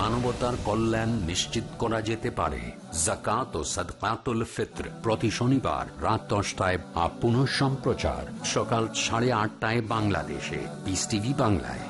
মানবতার কল্যাণ নিশ্চিত করা যেতে পারে। জাকাত ও সদকাতুল ফিত্র প্রতি শনিবার রাত দশটায় আপ পুনঃ সম্প্রচার সকাল সাড়ে আটটায় বাংলাদেশে। পিস টিভি বাংলায়।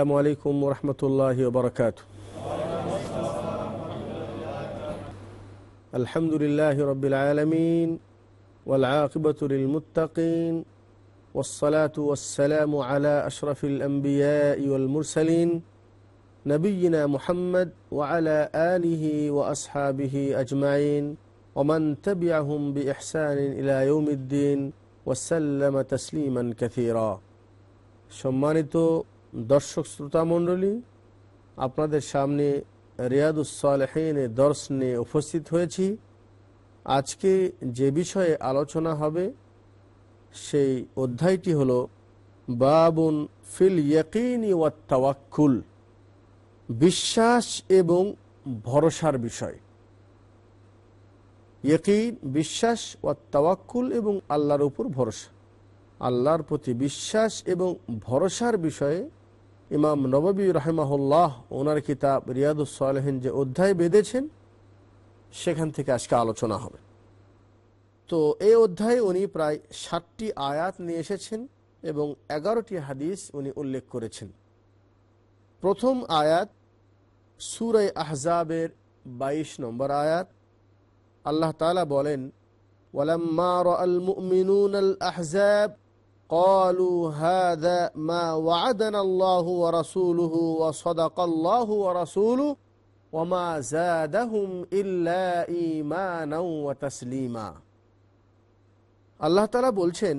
السلام عليكم ورحمة الله وبركاته الحمد لله رب العالمين والعاقبة للمتقين والصلاة والسلام على أشرف الأنبياء والمرسلين نبينا محمد وعلى آله وأصحابه أجمعين ومن تبعهم بإحسان إلى يوم الدين وسلم تسليما كثيرا সম্মানিত দর্শক শ্রোতা মণ্ডলী, আপনাদের সামনে রিয়াদুসালেহিনের দর্শ নিয়ে উপস্থিত হয়েছি। আজকে যে বিষয়ে আলোচনা হবে, সেই অধ্যায়টি হল বাবুন ফিল ইয়কিন ওয়াত্তাওয়াক্কুল বিশ্বাস এবং ভরসার বিষয়। ইয়কিন, বিশ্বাস ওয়াত্তাওয়াক্কুল এবং আল্লাহর উপর ভরসা। আল্লাহর প্রতি বিশ্বাস এবং ভরসার বিষয়ে ইমাম নববী রাহেমাহুল্লাহ ওনার কিতাব রিয়াদুসালহীন যে অধ্যায় বেঁধেছেন, সেখান থেকে আজকে আলোচনা হবে। তো এই অধ্যায়ে উনি প্রায় ষাটটি আয়াত নিয়ে এসেছেন এবং এগারোটি হাদিস উনি উল্লেখ করেছেন। প্রথম আয়াত সুরাই আহজাবের ২২ নম্বর আয়াত। আল্লাহ তালা বলেন, ওয়ালাম্মা রাআল মুমিনুনা আল আহজাব قالوا هذا ما وعدنا الله ورسوله وصدق الله ورسوله وما زادهم إلا إيمانا وتسليما আল্লাহ তালা বলছেন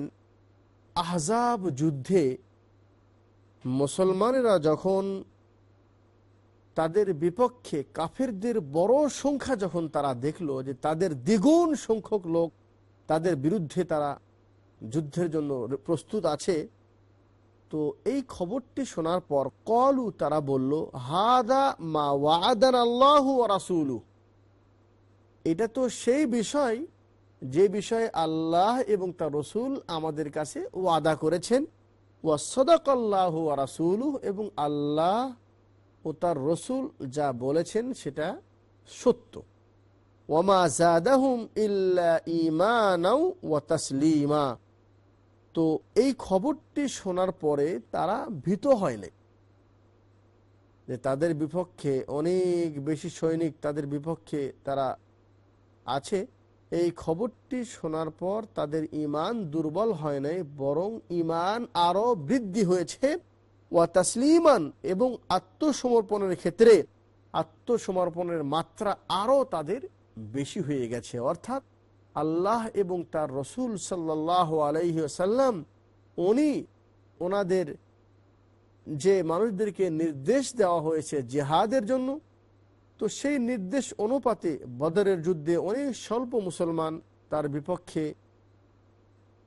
আহজাব যুদ্ধে মুসলমানেরা যখন তাদের বিপক্ষে কাফেরদের বড় সংখ্যা যখন তারা দেখলো যে তাদের দ্বিগুণ সংখ্যক লোক তাদের বিরুদ্ধে তারা যুদ্ধের জন্য প্রস্তুত আছে। তো এই খবরটি শোনার পর কলু তারা বলল, হাদা মা ওয়াদান আল্লাহ রাসুলু এটা তো সেই বিষয় যে বিষয়ে আল্লাহ এবং তার রসুল আমাদের কাছে ওয়াদা করেছেন। ওয়াসদাক আল্লাহ রাসুলু এবং আল্লাহ ও তার রসুল যা বলেছেন সেটা সত্য। ওয়ামা জাদাহুম ইল্লা ইমানাও ওয়া তাসলিমা। তো এই খবরটি শোনার পরে তারা ভীত হয়নি যে তাদের বিপক্ষে অনেক বেশি সৈনিক তাদের বিপক্ষে তারা আছে। এই খবরটি শোনার পর তাদের ইমান দুর্বল হয় নাই, বরং ইমান আরও বৃদ্ধি হয়েছে। ওয়া তাসলিমান এবং আত্মসমর্পণের ক্ষেত্রে আত্মসমর্পণের মাত্রা আরও তাদের বেশি হয়ে গেছে। অর্থাৎ আল্লাহ এবং তার রসুল সাল্লাহ আলাইহি আসাল্লাম উনি ওনাদের যে মানুষদেরকে নির্দেশ দেওয়া হয়েছে জেহাদের জন্য, তো সেই নির্দেশ অনুপাতে বদরের যুদ্ধে অনেক স্বল্প মুসলমান তার বিপক্ষে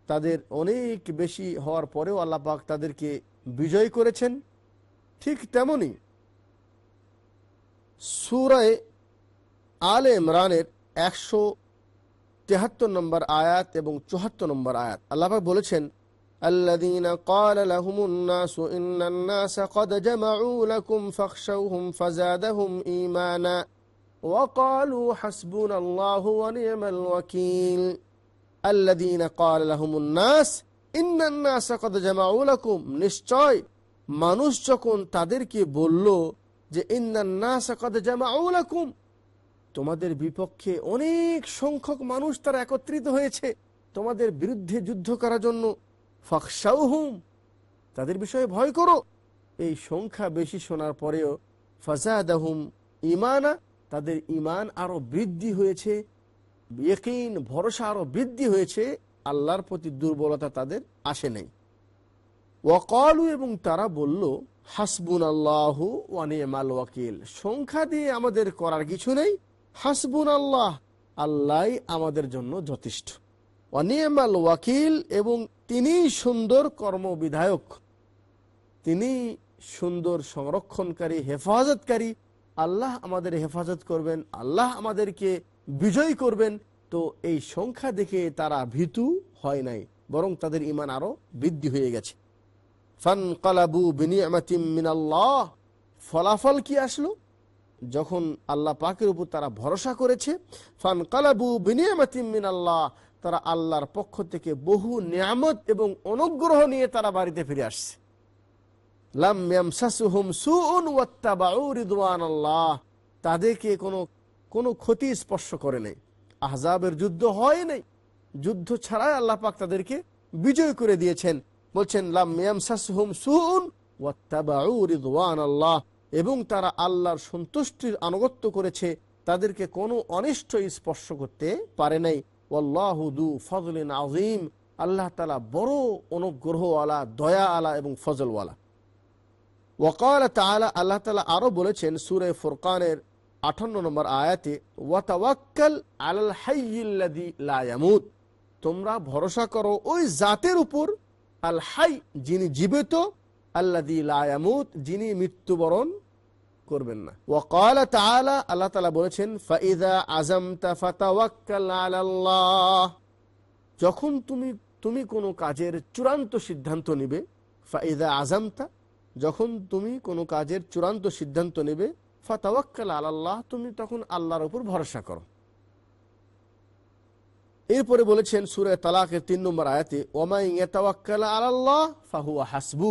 তাদের অনেক বেশি হওয়ার পরেও আল্লাপাক তাদেরকে বিজয় করেছেন। ঠিক তেমনি সুরায় আলে ইমরানের একশো তেহাত্তর নম্বর আয়াত এবং চুহাত্তর নম্বর আয়াত আল্লাহাক বলেছেন الذين قال لهم الناس إن الناس قد جمعوا لكم فاخشوهم فزادهم إيمانا وقالوا حسبنا الله ونعم الوكيل الذين قال لهم الناس إن الناس قد جمعوا لكم নিশ্চয় মানুষ যখন তাদেরকে বলল যে ইন্নান্নাস কদ জামাউ লাকুম তোমাদের বিপক্ষে অনেক সংখ্যক মানুষ তারা একত্রিত হয়েছে। তোমাদের বিরুদ্ধে যুদ্ধ করার জন্য। ফাকসাউহুম তাদের বিষয়ে ভয় করো। এই সংখ্যা বেশি শোনার পরেও ফাজাদাহুম ইমানা তাদের ইমান আরও বৃদ্ধি হয়েছে। ইয়কিন ভরসা আরও বৃদ্ধি হয়েছে। আল্লাহর প্রতি দুর্বলতা তাদের আসে নাই। ওয়াকালু, এবং তারা বলল হাসবুন আল্লাহ ওয়ানিমাল ওয়াকিল। সংখ্যা দিয়ে আমাদের করার কিছু নেই। হাসবুন আল্লাহ আল্লাহ আমাদের জন্য যথেষ্ট। অনিয়মাল ওয়াকিল এবং তিনি সুন্দর কর্মবিধায়ক। তিনি সুন্দর সংরক্ষণকারী, হেফাজতকারী। আল্লাহ আমাদের হেফাজত করবেন, আল্লাহ আমাদেরকে বিজয় করবেন। তো এই সংখ্যা দেখে তারা ভীতু হয় নাই, বরং তাদের ইমান আরও বৃদ্ধি হয়ে গেছে। ফান কালাবু বিনিয়ামাতিম মিনাল্লাহ, ফলাফল কি আসলো? যখন আল্লাহ পাকের উপর তারা ভরসা করেছে ফান কালাবু বিনিয়ামাতিম মিনাল্লাহ, তারা আল্লাহর পক্ষ থেকে বহু নিয়ামত এবং অনুগ্রহ নিয়ে তারা বাড়িতে ফিরে আসছে। তাদেরকে কোনো কোনো ক্ষতি স্পর্শ করে নেই। আহজাবের যুদ্ধ হয় নাই। যুদ্ধ ছাড়াই আল্লাহ পাক তাদেরকে বিজয় করে দিয়েছেন। বলছেন, লাম মিয়াম ইয়ামসাসুহুম সুউন ওয়াত্তাবাউ রিদওয়ানাল্লাহ এবং তারা আল্লাহর সন্তুষ্টির আনুগত্য করেছে, তাদেরকে কোনো অনিষ্ট স্পর্শ করতে পারে নাই। ওয়াল্লাহু দু ফজলিন আজিম আল্লাহ তালা বড় অনুগ্রহ আলা দয়া আলা এবং ফজলওয়ালা। ওয়াকাল তালা আল্লাহ তালা আরও বলেছেন সুরে ফুরকানের আঠান্ন নম্বর আয়াতে ওয়াতাওয়াক্কাল আলাল হাইয়িল্লাযী লা ইয়ামুত। তোমরা ভরসা করো ওই জাতের উপর, আল হাই যিনি জীবিত আল্লাযী লা ইয়ামুত, যিনি মৃত্যুবরণ করবেন না। ওয়াকাল তাআলা, আল্লাহ তাআলা বলেছেন ফাইদা আযামতা ফাতাওয়াক্কাল আলাল্লাহ। যখন তুমি তুমি কোনো কাজের চূড়ান্ত সিদ্ধান্ত নেবে ফাইদা আজামতা যখন তুমি কোনো কাজের চূড়ান্ত সিদ্ধান্ত নেবে, ফাতাওয়াক্কাল আল্লাহ তুমি তখন আল্লাহর উপর ভরসা করো। এরপরে বলেছেন, সুরে তালাকের তিন নম্বর আয়াতে ওমাই তাওয়াক্কাল আল্লাহ ফাহুয়া হাসবু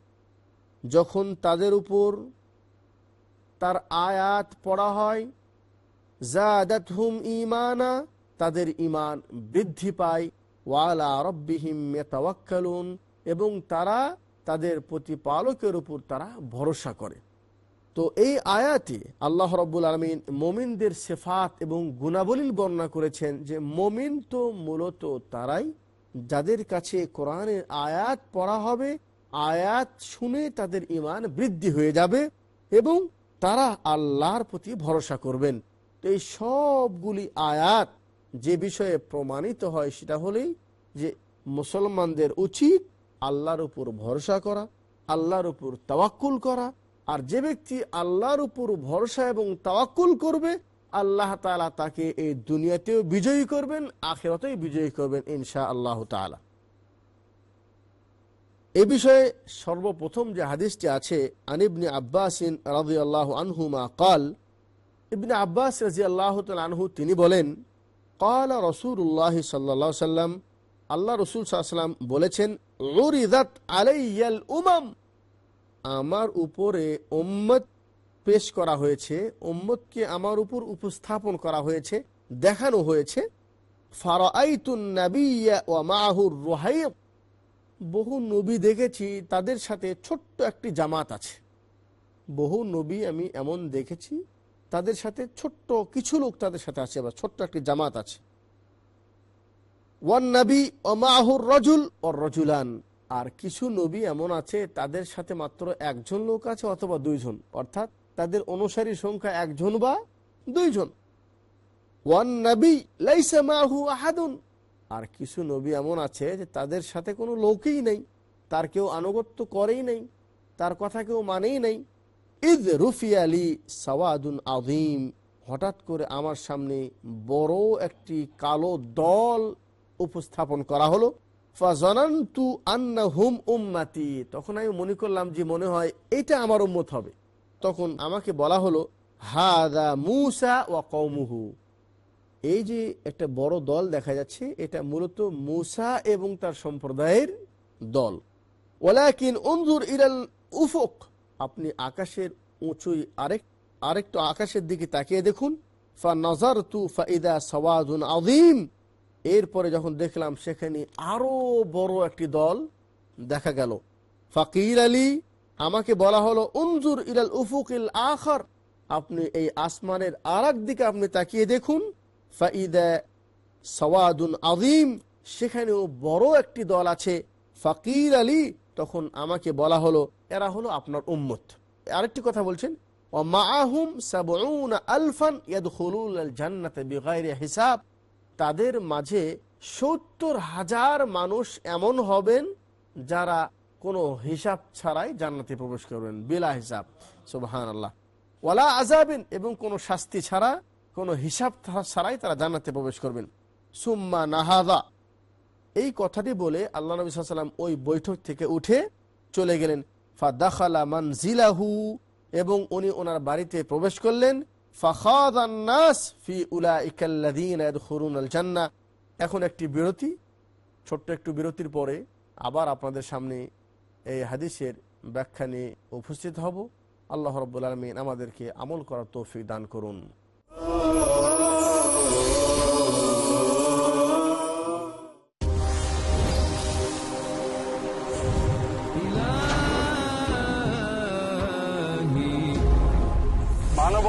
যখন তাদের উপর তার আয়াত পড়া হয় জাদাত হুম ইমানা তাদের ইমান বৃদ্ধি পায়, ওয়ালা রব্বিহিম মেতাওয়াক্কালুন এবং তারা তাদের প্রতিপালকের উপর তারা ভরসা করে। তো এই আয়াতে আল্লাহ রব্বুল আলমিন মোমিনদের সেফাত এবং গুণাবলীর বর্ণনা করেছেন যে, মোমিন তো মূলত তারাই যাদের কাছে কোরআনের আয়াত পড়া হবে আয়াত শুনে তাদের ইমান বৃদ্ধি হয়ে যাবে এবং তারা আল্লাহর প্রতি ভরসা করবেন। তো এই সবগুলি আয়াত যে বিষয়ে প্রমাণিত হয় সেটা হলেই যে মুসলমানদের উচিত আল্লাহর উপর ভরসা করা, আল্লাহর উপর তাওয়াক্কুল করা, আর যে ব্যক্তি আল্লাহর উপর ভরসা এবং তাওয়াক্কুল করবে, আল্লাহ তালা তাকে এই দুনিয়াতেও বিজয়ী করবেন, আখেরাতেও বিজয়ী করবেন ইনশা আল্লাহ তালা এ বিষয়ে সর্বপ্রথম যে হাদিসটি আছে আনিবনি আব্বাসিন রাজি আল্লাহ আনহুমা কাল, ইবনে আব্বাস রাজি আল্লাহ আনহু তিনি বলেন, কাল রসুল্লাহ সাল্লাহ সাল্লাম আল্লাহ রসুল সাল্লাম বলেছেন উমাম। আমার উপরে উম্মত পেশ করা হয়েছে, উম্মতকে আমার উপর উপস্থাপন করা হয়েছে, দেখানো হয়েছে ফারাইতুন নাবিয়া ওয়া মাহুর রোহাইব। বহু নবী দেখেছি, তাদের সাথে ছোট্ট একটি জামাত আছে। বহু নবী আমি এমন দেখেছি, তাদের সাথে ছোট্ট কিছু লোক তাদের সাথে আছে বা ছোট্ট একটি জামাত আছে। ওয়ান নবী ও রজুল ও রজুলান। আর কিছু নবী এমন আছে, তাদের সাথে মাত্র একজন লোক আছে অথবা দুইজন। অর্থাৎ তাদের অনুসারী সংখ্যা একজন বা দুইজন। ওয়ান নবী লাইসা মাহু আহাদুন। আর কিছু নবী এমন আছে যে তাদের সাথে কোনো লোকই নেই। তার কেউ আনুগত্য করেই নেই। তার কথা কেউ মানেই নেই। ইদ রুফি আলী সওয়াদুন আদিম হঠাৎ করে আমার সামনে বড় একটি কালো দল উপস্থাপন করা হলো। ফাজনান্তু আন্না হুম উম্মাতি। তখন আমি মনে করলাম যে মনে হয় এটা আমার উম্মত হবে। তখন আমাকে বলা হলো, হাদা মুসা ওয়া কৌমুহু এই যে একটা বড় দল দেখা যাচ্ছে, এটা মূলত মুসা এবং তার সম্প্রদায়ের দল। অঞ্জুর ইরাল উফক, আপনি আকাশের উঁচুই আরেক, আরেকটু আকাশের দিকে তাকিয়ে দেখুন। ফা নজর তু ফাইদা সওয়াদুন আদিম এরপরে যখন দেখলাম সেখানে আরও বড় একটি দল দেখা গেল। ফাকির আলী, আমাকে বলা হলো, উনজুর ইরাল উফুকিল আখর, আপনি এই আসমানের আর দিকে আপনি তাকিয়ে দেখুন। ফাইদা সওয়াদুন আদিম সেখানেও বড় একটি দল আছে, ফাকির আলী। তখন আমাকে বলা হলো, এরা হলো আপনার উম্মত। আরেকটি কথা বলছেন মাআহুম সাবউনা আলফান ইয়াদখুলুল জান্নাতে বিগাইরি হিসাব। তাদের মাঝে সত্তর হাজার মানুষ এমন হবেন যারা কোনো হিসাব ছাড়াই জান্নাতে প্রবেশ করবেন, বিলা হিসাব। সুবহান আল্লাহ ওয়ালা আজাবিন এবং কোনো শাস্তি ছাড়া কোনো হিসাব ছাড়াই তারা জান্নাতে প্রবেশ করবেন। সুম্মা নাহাদা। এই কথাটি বলে আল্লাহ নবী সাল্লাম ওই বৈঠক থেকে উঠে চলে গেলেন। ফাদাখালা মানজিলাহু এবং উনি ওনার বাড়িতে প্রবেশ করলেন। ফি উলাইকাল্লাযীনা ইয়াদখুলুনাল জান্নাহ এখন একটি বিরতি, ছোট্ট একটু বিরতির পরে আবার আপনাদের সামনে এই হাদিসের ব্যাখ্যা নিয়ে উপস্থিত হব। আল্লাহ রব্বুল আলমিন আমাদেরকে আমল করার তৌফিক দান করুন।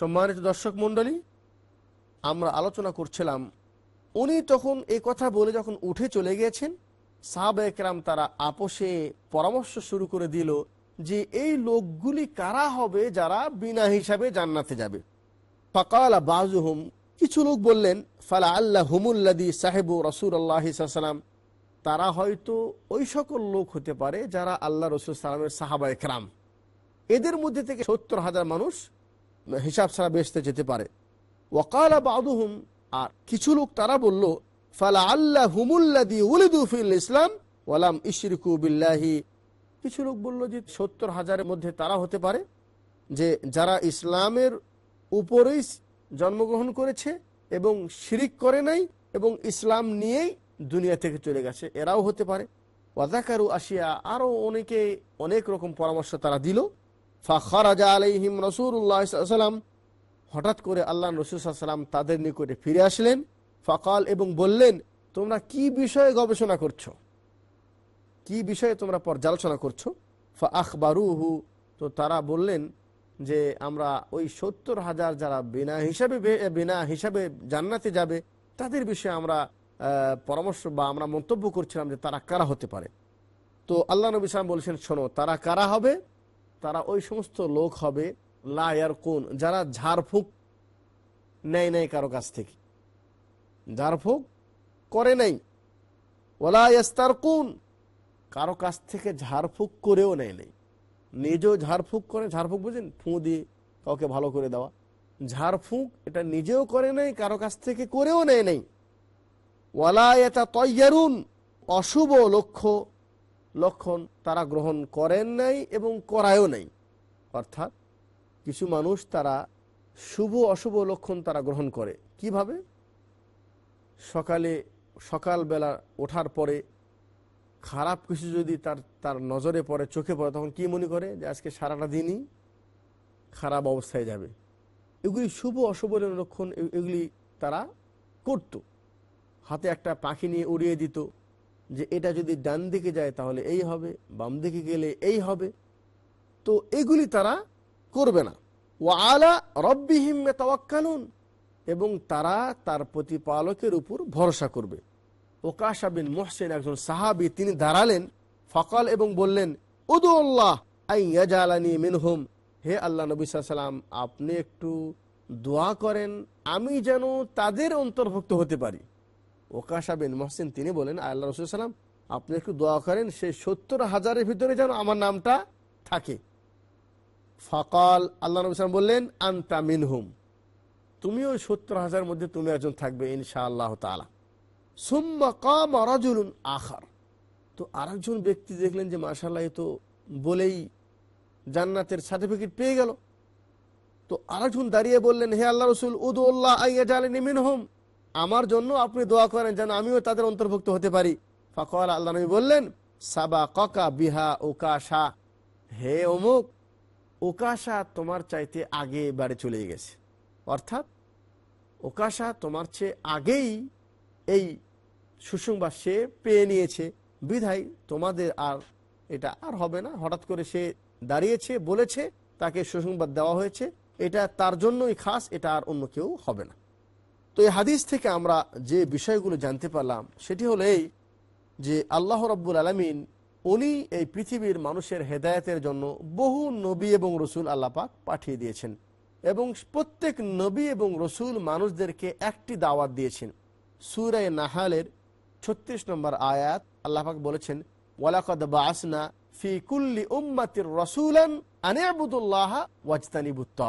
সম্মানিত দর্শক মণ্ডলী, আমরা আলোচনা করছিলাম, উনি তখন এই কথা বলে যখন উঠে চলে গিয়েছেন, সাহাব একরাম তারা আপোষে পরামর্শ শুরু করে দিল যে এই লোকগুলি কারা হবে যারা বিনা হিসাবে জান্নাতে যাবে। ফকাল বাজুহুম কিছু লোক বললেন, ফালা আল্লাহ হুমুল্লাদি সাহেবু রসুল আল্লাহ সাল্লাম তারা হয়তো ওই সকল লোক হতে পারে যারা আল্লাহ রসুল সালামের সাহাবা একরাম। এদের মধ্যে থেকে সত্তর হাজার মানুষ হিসাব ছাড়া বেসতে যেতে পারে। ওয়াকালা বাদুহুম, আর কিছু লোক তারা বলল ফালা আল্লাহ হুমুল্লাদি উলিদুফিল ইসলাম ওয়ালাম ইশরিকু বিল্লাহি। কিছু লোক বলল যে, সত্তর হাজারের মধ্যে তারা হতে পারে, যে যারা ইসলামের উপরেই জন্মগ্রহণ করেছে এবং শিরিক করে নাই এবং ইসলাম নিয়েই দুনিয়া থেকে চলে গেছে, এরাও হতে পারে। ওয়াজাকারু আসিয়া আরও অনেকে অনেক রকম পরামর্শ তারা দিল। ফাখরাজা আলাইহিম রসুল্লাহ সাল্লাম হঠাৎ করে আল্লাহ রসুল সাল্লাম তাদের নিকটে ফিরে আসলেন। ফকাল এবং বললেন, তোমরা কি বিষয়ে গবেষণা করছ? কি বিষয়ে তোমরা পর্যালোচনা করছ? ফা আখবারুহু তো তারা বললেন যে, আমরা ওই সত্তর হাজার যারা বিনা হিসাবে বিনা হিসাবে জান্নাতে যাবে, তাদের বিষয়ে আমরা পরামর্শ বা আমরা মন্তব্য করছিলাম যে তারা কারা হতে পারে? তো আল্লাহ নবী সালাম বলছেন, শোনো, তারা কারা হবে? তারা ওই সমস্ত লোক হবে লায়ার কোন যারা ঝাড়ফুঁক নেয় নেয় কারও কাছ থেকে। ঝাড়ফুঁক করে নাই। ওলা ইয়াস্তার কোন কারও কাছ থেকে ঝাড়ফুঁক করেও নেয় নেই। নিজেও ঝাড়ফুঁক করে, ঝাড়ফুঁক বুঝেন ফুঁ দিয়ে কাউকে ভালো করে দেওয়া। ঝাড়ফুঁক এটা নিজেও করে নাই কারও কাছ থেকে করেও নেয় নেই। ওয়ালায়তা তৈয়ারুন অশুভ লক্ষ্য লক্ষণ তারা গ্রহণ করেন নাই এবং করায়ও নাই। অর্থাৎ কিছু মানুষ তারা শুভ অশুভ লক্ষণ তারা গ্রহণ করে। কীভাবে? সকালে, সকালবেলা ওঠার পরে খারাপ কিছু যদি তার তার নজরে পড়ে, চোখে পড়ে, তখন কি মনে করে? যে আজকে সারাটা দিনই খারাপ অবস্থায় যাবে। এগুলি শুভ অশুভ লক্ষণ এগুলি তারা করত। হাতে একটা পাখি নিয়ে উড়িয়ে দিত। যে এটা যদি ডান দিকে যায় তাহলে এই হবে, বাম দিকে গেলে এই হবে। তো এগুলি তারা করবে না। ও আলা রব্বিহিম তাওয়াক্কালুন এবং তারা তার প্রতিপালকের উপর ভরসা করবে। ওকাশা বিন মোহসেন একজন সাহাবি, তিনি দাঁড়ালেন, ফকাল এবং বললেন উদুল্লাহ আইয়াজালানি মিনহুম। হে আল্লাহ নবী আপনি একটু দোয়া করেন, আমি যেন তাদের অন্তর্ভুক্ত হতে পারি। ওকাশা বিন মহসিন, তিনি বলেন, আল্লাহ রসুল সাল্লাম আপনি একটু দোয়া করেন, সেই সত্তর হাজারের ভিতরে যেন আমার নামটা থাকে। ফকাল, আল্লাহ নবী সাল্লাম বললেন, আন্তা মিনহুম। তুমি ওই সত্তর হাজার মধ্যে তুমি একজন থাকবে ইনশা আল্লাহ তালা সুম্মা কাম রাজুলুন আখার। তো আরেকজন ব্যক্তি দেখলেন যে মাশাল্লাহ এ তো বলেই জান্নাতের সার্টিফিকেট পেয়ে গেল। তো আরেকজন দাঁড়িয়ে বললেন, হে আল্লাহ রসুল উদুল্লাহ আইয়া জালেন মিনহুম। আমার জন্য আপনি দোয়া করেন যেন আমিও তাদের অন্তর্ভুক্ত হতে পারি। ফকর আল্লাহ নবী বললেন সাবা ককা বিহা ওকাশা হে অমুক ওকাশা তোমার চাইতে আগে বাড়ি চলে গেছে। অর্থাৎ ওকাশা তোমার চেয়ে আগেই এই সুসংবাদ সে পেয়ে নিয়েছে। বিধায় তোমাদের আর এটা আর হবে না। হঠাৎ করে সে দাঁড়িয়েছে, বলেছে, তাকে সুসংবাদ দেওয়া হয়েছে। এটা তার জন্যই খাস, এটা আর অন্য কেউ হবে না। তো এই হাদিস থেকে আমরা যে বিষয়গুলো জানতে পারলাম, সেটি হলো এই যে আল্লাহ রব্বুল আলমিন উনি এই পৃথিবীর মানুষের হেদায়েতের জন্য বহু নবী এবং রসুল আল্লাপাক পাঠিয়ে দিয়েছেন এবং প্রত্যেক নবী এবং রসুল মানুষদেরকে একটি দাওয়াত দিয়েছেন। সুরায় নাহালের ছত্রিশ নম্বর আয়াত আল্লাপাক বলেছেন, ওয়ালাকদ বাসনা ফি কুল্লি উম্মাতির রসুলান আনিয়াবুদুল্লাহ ওয়াজতানিবুত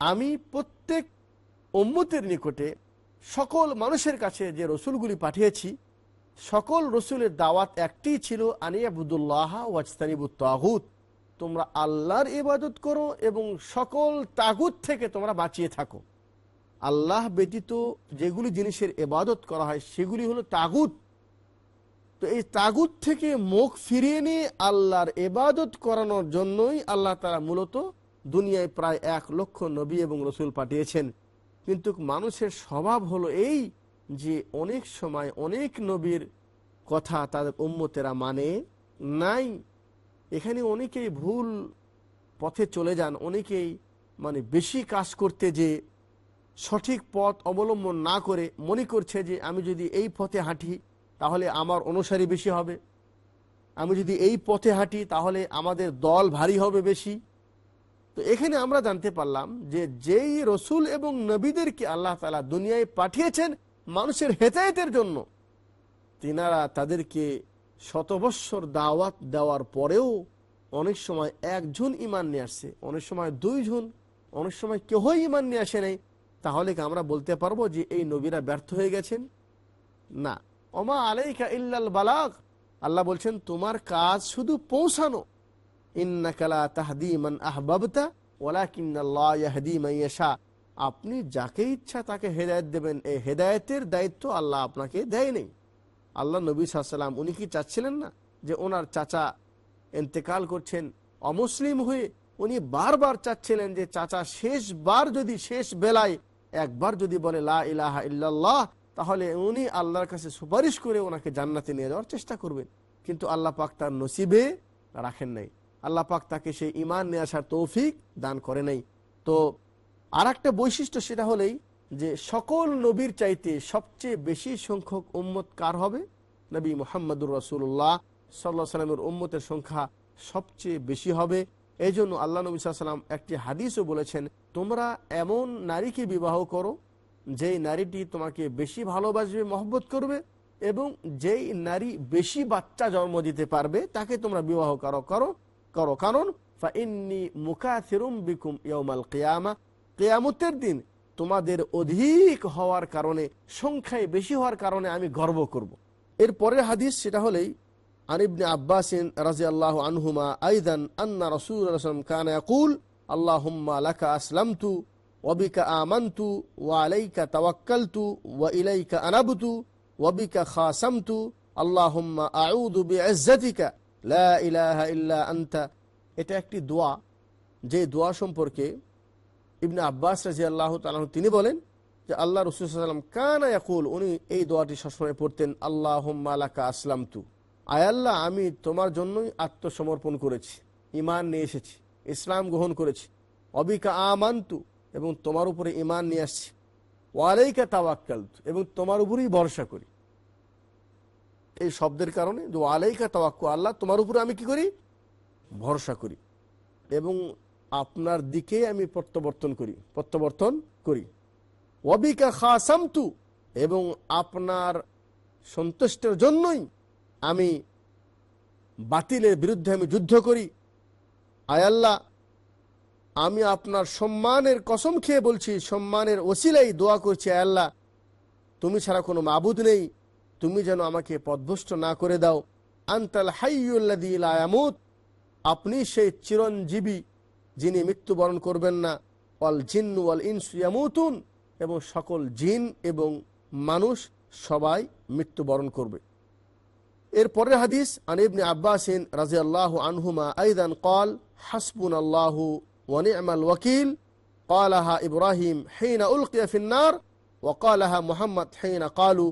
আমি প্রত্যেক উম্মতের নিকটে সকল মানুষের কাছে যে রসুলগুলি পাঠিয়েছি, সকল রসুলের দাওয়াত একটি ছিল আনিয়াবুদুল্লাহ ওয়াজতানিবুত তাগুত। তোমরা আল্লাহর ইবাদত করো এবং সকল তাগুত থেকে তোমরা বাঁচিয়ে থাকো। আল্লাহ ব্যতীত যেগুলি জিনিসের এবাদত করা হয়, সেগুলি হলো তাগুত। তো এই তাগুত থেকে মুখ ফিরিয়ে নিয়ে আল্লাহর এবাদত করানোর জন্যই আল্লাহ তারা মূলত দুনিয়ায় প্রায় এক লক্ষ নবী এবং রসুল পাঠিয়েছেন। কিন্তু মানুষের স্বভাব হলো এই যে অনেক সময় অনেক নবীর কথা তাদের উম্মতেরা মানে নাই। এখানে অনেকেই ভুল পথে চলে যান, অনেকেই মানে বেশি কাজ করতে যে সঠিক পথ অবলম্বন না করে মনে করছে যে আমি যদি এই পথে হাঁটি তাহলে আমার অনুসারী বেশি হবে। আমি যদি এই পথে হাঁটি তাহলে আমাদের দল ভারী হবে বেশি। তো এখানে আমরা জানতে পারলাম যে যেই রসুল এবং নবীদেরকে আল্লাহ তালা দুনিয়ায় পাঠিয়েছেন মানুষের হেতায়েতের জন্য, তিনারা তাদেরকে শতবৎসর দাওয়াত দেওয়ার পরেও অনেক সময় একজন ইমান নিয়ে আসছে, অনেক সময় দুইজন, অনেক সময় কেউই ইমান নিয়ে আসে নাই। তাহলে কি আমরা বলতে পারব যে এই নবীরা ব্যর্থ হয়ে গেছেন? না। ওমা আলাইকা ইল্লাল বালাক আল্লাহ বলছেন, তোমার কাজ শুধু পৌঁছানো। ইয়াশা। আপনি যাকে ইচ্ছা তাকে হেদায়ত দেবেন। এই হেদায়তের দায়িত্ব আল্লাহ আপনাকে দেয়নি। আল্লাহ নবী সাল্লাম উনি কি চাচ্ছিলেন না যে ওনার চাচা এন্তেকাল করছেন, অমুসলিম হয়ে উনি বারবার চাচ্ছিলেন যে চাচা শেষবার যদি শেষ বেলায় একবার যদি বলে, লা ইলাহা ইল্লাল্লাহ তাহলে উনি আল্লাহর কাছে সুপারিশ করে ওনাকে জান্নাতে নিয়ে যাওয়ার চেষ্টা করবেন। কিন্তু আল্লাহ পাক তার নসিবে রাখেন নাই। আল্লাহ পাক তাকে সেই ইমান নিয়ে আসার তৌফিক দান করে নাই। তো আর একটা বৈশিষ্ট্য সেটা হলেই যে সকল নবীর চাইতে সবচেয়ে বেশি সংখ্যক উম্মত কার হবে? নবী মোহাম্মদুর রসুল্লাহ সাল্লাহ সাল্লামের উম্মতের সংখ্যা সবচেয়ে বেশি হবে। এই জন্য আল্লাহ নবী সাল্লাম একটি হাদিসও বলেছেন, তোমরা এমন নারীকে বিবাহ করো, যেই নারীটি তোমাকে বেশি ভালোবাসবে, মহব্বত করবে এবং যেই নারী বেশি বাচ্চা জন্ম দিতে পারবে, তাকে তোমরা বিবাহ করো করো করো কারণ বিকুম ইয়মাল কিয়ামা, কেয়ামতের দিন তোমাদের অধিক হওয়ার কারণে, সংখ্যায় বেশি হওয়ার কারণে আমি গর্ব করব। এর পরের হাদিস সেটা হলেই আনিবনে আব্বাসিন রাজি আনহুমা আইদান আন্না রসুল কানা ইয়াকুল, আল্লাহুম্মা লাকা আসলামতু ওয়াবিকা আমান্তু ওয়া আলাইকা তাওয়াক্কালতু ওয়া ইলাইকা আনাবতু ওয়াবিকা খাসামতু, আল্লাহুম্মা আউযু বিইজ্জাতিকা ইল্লা আনতা। এটা একটি দোয়া। যে দোয়া সম্পর্কে ইবনে আব্বাস রাজি আল্লাহ তালন তিনি বলেন যে, আল্লাহ রসুলাম কানা ইয়াকুল, উনি এই দোয়াটি সবসময় পড়তেন আল্লাহ আলাকা আসলাম তু আয়াল্লাহ আমি তোমার জন্যই আত্মসমর্পণ করেছি ইমান নিয়ে এসেছি, ইসলাম গ্রহণ করেছি। অবিকা আমান্তু, এবং তোমার উপরে ইমান নিয়ে আসছি। ওয়ালাইকা তাওয়াক্কাল এবং তোমার উপরেই ভরসা করি। এই শব্দের কারণে যে ওয়ালাইকা তাওয়াক্কু আল্লাহ তোমার উপরে আমি কি করি? ভরসা করি। এবং আপনার দিকে আমি প্রত্যাবর্তন করি প্রত্যাবর্তন করি। অবিকা খাসামতু, এবং আপনার সন্তুষ্টের জন্যই আমি বাতিলের বিরুদ্ধে আমি যুদ্ধ করি। আয়াল্লাহ আমি আপনার সম্মানের কসম খেয়ে বলছি, সম্মানের ওসিলাই দোয়া করছি আয়াল্লাহ তুমি ছাড়া কোনো মাবুদ নেই। তুমি যেন আমাকে পদভষ্ট না করে দাও আন্তাল হাইউল্লাদিল আয়ামুত আপনি সেই চিরঞ্জীবী যিনি মৃত্যুবরণ করবেন না ওয়াল জিন ওয়াল ইনসুয়ামুতুন এবং সকল জিন এবং মানুষ সবাই মৃত্যুবরণ করবে এর পরের হাদিস আনিবনে আব্বাসিন রাজি আল্লাহ আনহুমা আইদান কল হাসবুন আল্লাহ ওয়ানিমাল ওয়াকিল قالها إبراهيم حين ألقي في النار وقالها محمد حين قالوا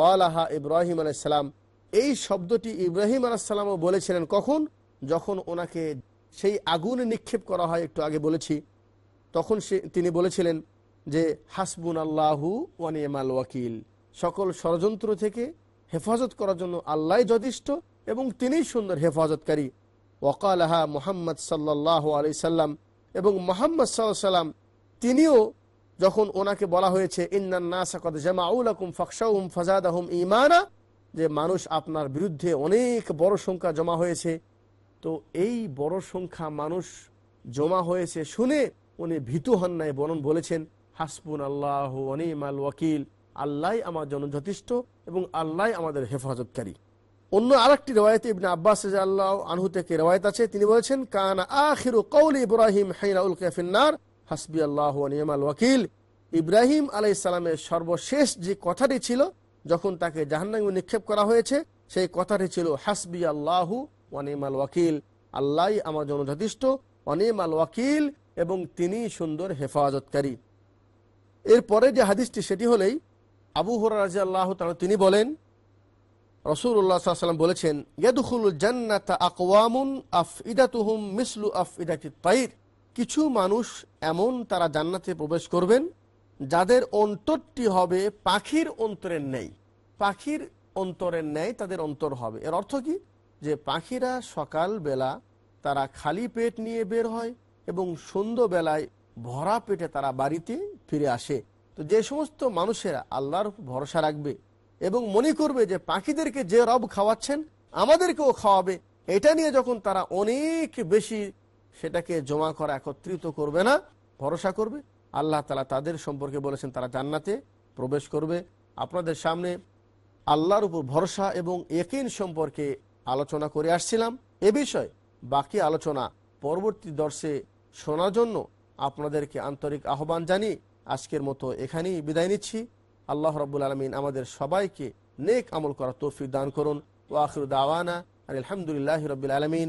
কলাহা ইব্রাহিম আলাইসালাম এই শব্দটি ইব্রাহিম আলাইসালামও বলেছিলেন কখন? যখন ওনাকে সেই আগুনে নিক্ষেপ করা হয়, একটু আগে বলেছি। তখন সে, তিনি বলেছিলেন যে হাসবুন আল্লাহু ওয়ানিয়ামাল ওয়াকিল। সকল ষড়যন্ত্র থেকে হেফাজত করার জন্য আল্লাহ যথেষ্ট এবং তিনিই সুন্দর হেফাজতকারী। ওয়াকালাহা মোহাম্মদ সাল্লাহ আলি সাল্লাম এবং মোহাম্মদ সাল্লাহ সাল্লাম তিনিও যখন ওনাকে বলা হয়েছে ইমানা যে মানুষ আপনার বিরুদ্ধে অনেক বড় সংখ্যা জমা হয়েছে, তো এই বড় সংখ্যা মানুষ জমা হয়েছে শুনে উনি ভীতু হন নাই বরং বলেছেন হাসপুন আল্লাহ অনিমাল ওয়াকিল আল্লাহ আমার জন্য যথেষ্ট এবং আল্লাহ আমাদের হেফাজতকারী। অন্য আরেকটি রেওয়ায়তে ইবনে আব্বাস আল্লাহ আনহু থেকে রেওয়ায়ত আছে, তিনি বলেছেন, কানা আখিরু কৌল ইব্রাহিম হাইনাউল কেফিন্নার হাসবি আল্লাহ নিয়মাল ওয়াকিল। ইব্রাহিম আলাই ইসলামের সর্বশেষ যে কথাটি ছিল, যখন তাকে জাহান্নামে নিক্ষেপ করা হয়েছে, সেই কথাটি ছিল হাসবি আল্লাহু ওয়ানিমাল ওয়াকিল। আল্লাহ আমার জন্য যথেষ্ট অনিমাল ওয়াকিল এবং তিনি সুন্দর হেফাজতকারী। এরপরে যে হাদিসটি, সেটি হলেই আবু হর রাজি আল্লাহ তিনি বলেন রসুল্লাহাম বলেছেন ইয়াদুল জান্নাত আকওয়ামুন আফ ইদাতুহুম মিসলু আফ ইদাতিত পাইর কিছু মানুষ এমন তারা জান্নাতে প্রবেশ করবেন, যাদের অন্তরটি হবে পাখির অন্তরের নেই পাখির অন্তরের ন্যায় তাদের অন্তর হবে। এর অর্থ কি? যে পাখিরা সকাল বেলা তারা খালি পেট নিয়ে বের হয় এবং সন্ধ্যাবেলায় ভরা পেটে তারা বাড়িতে ফিরে আসে। তো যে সমস্ত মানুষেরা আল্লাহর ভরসা রাখবে এবং মনে করবে যে পাখিদেরকে যে রব খাওয়াচ্ছেন, আমাদেরকেও খাওয়াবে, এটা নিয়ে যখন তারা অনেক বেশি সেটাকে জমা করা একত্রিত করবে না, ভরসা করবে। আল্লাহ তালা তাদের সম্পর্কে বলেছেন, তারা জান্নাতে প্রবেশ করবে। আপনাদের সামনে আল্লাহর উপর ভরসা এবং একিন সম্পর্কে আলোচনা করে আসছিলাম। এ বিষয়ে বাকি আলোচনা পরবর্তী দর্শে শোনার জন্য আপনাদেরকে আন্তরিক আহ্বান জানিয়ে আজকের মতো এখানেই বিদায় নিচ্ছি। আল্লাহ রব্বুল আলমিন আমাদের সবাইকে নেক আমল করার তৌফিক দান করুন। ও আখরু দাওয়ানা আলহামদুলিল্লাহ রবিল আলমিন।